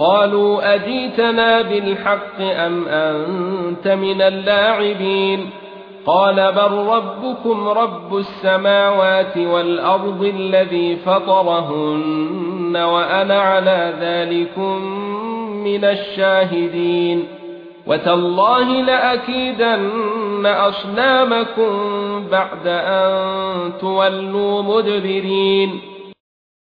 قالوا أجيتنا بالحق أم أنت من اللاعبين قال بل ربكم رب السماوات والأرض الذي فطرهن وأنا على ذلكم من الشاهدين وتالله لأكيدن أصنامكم بعد أن تولوا مدبرين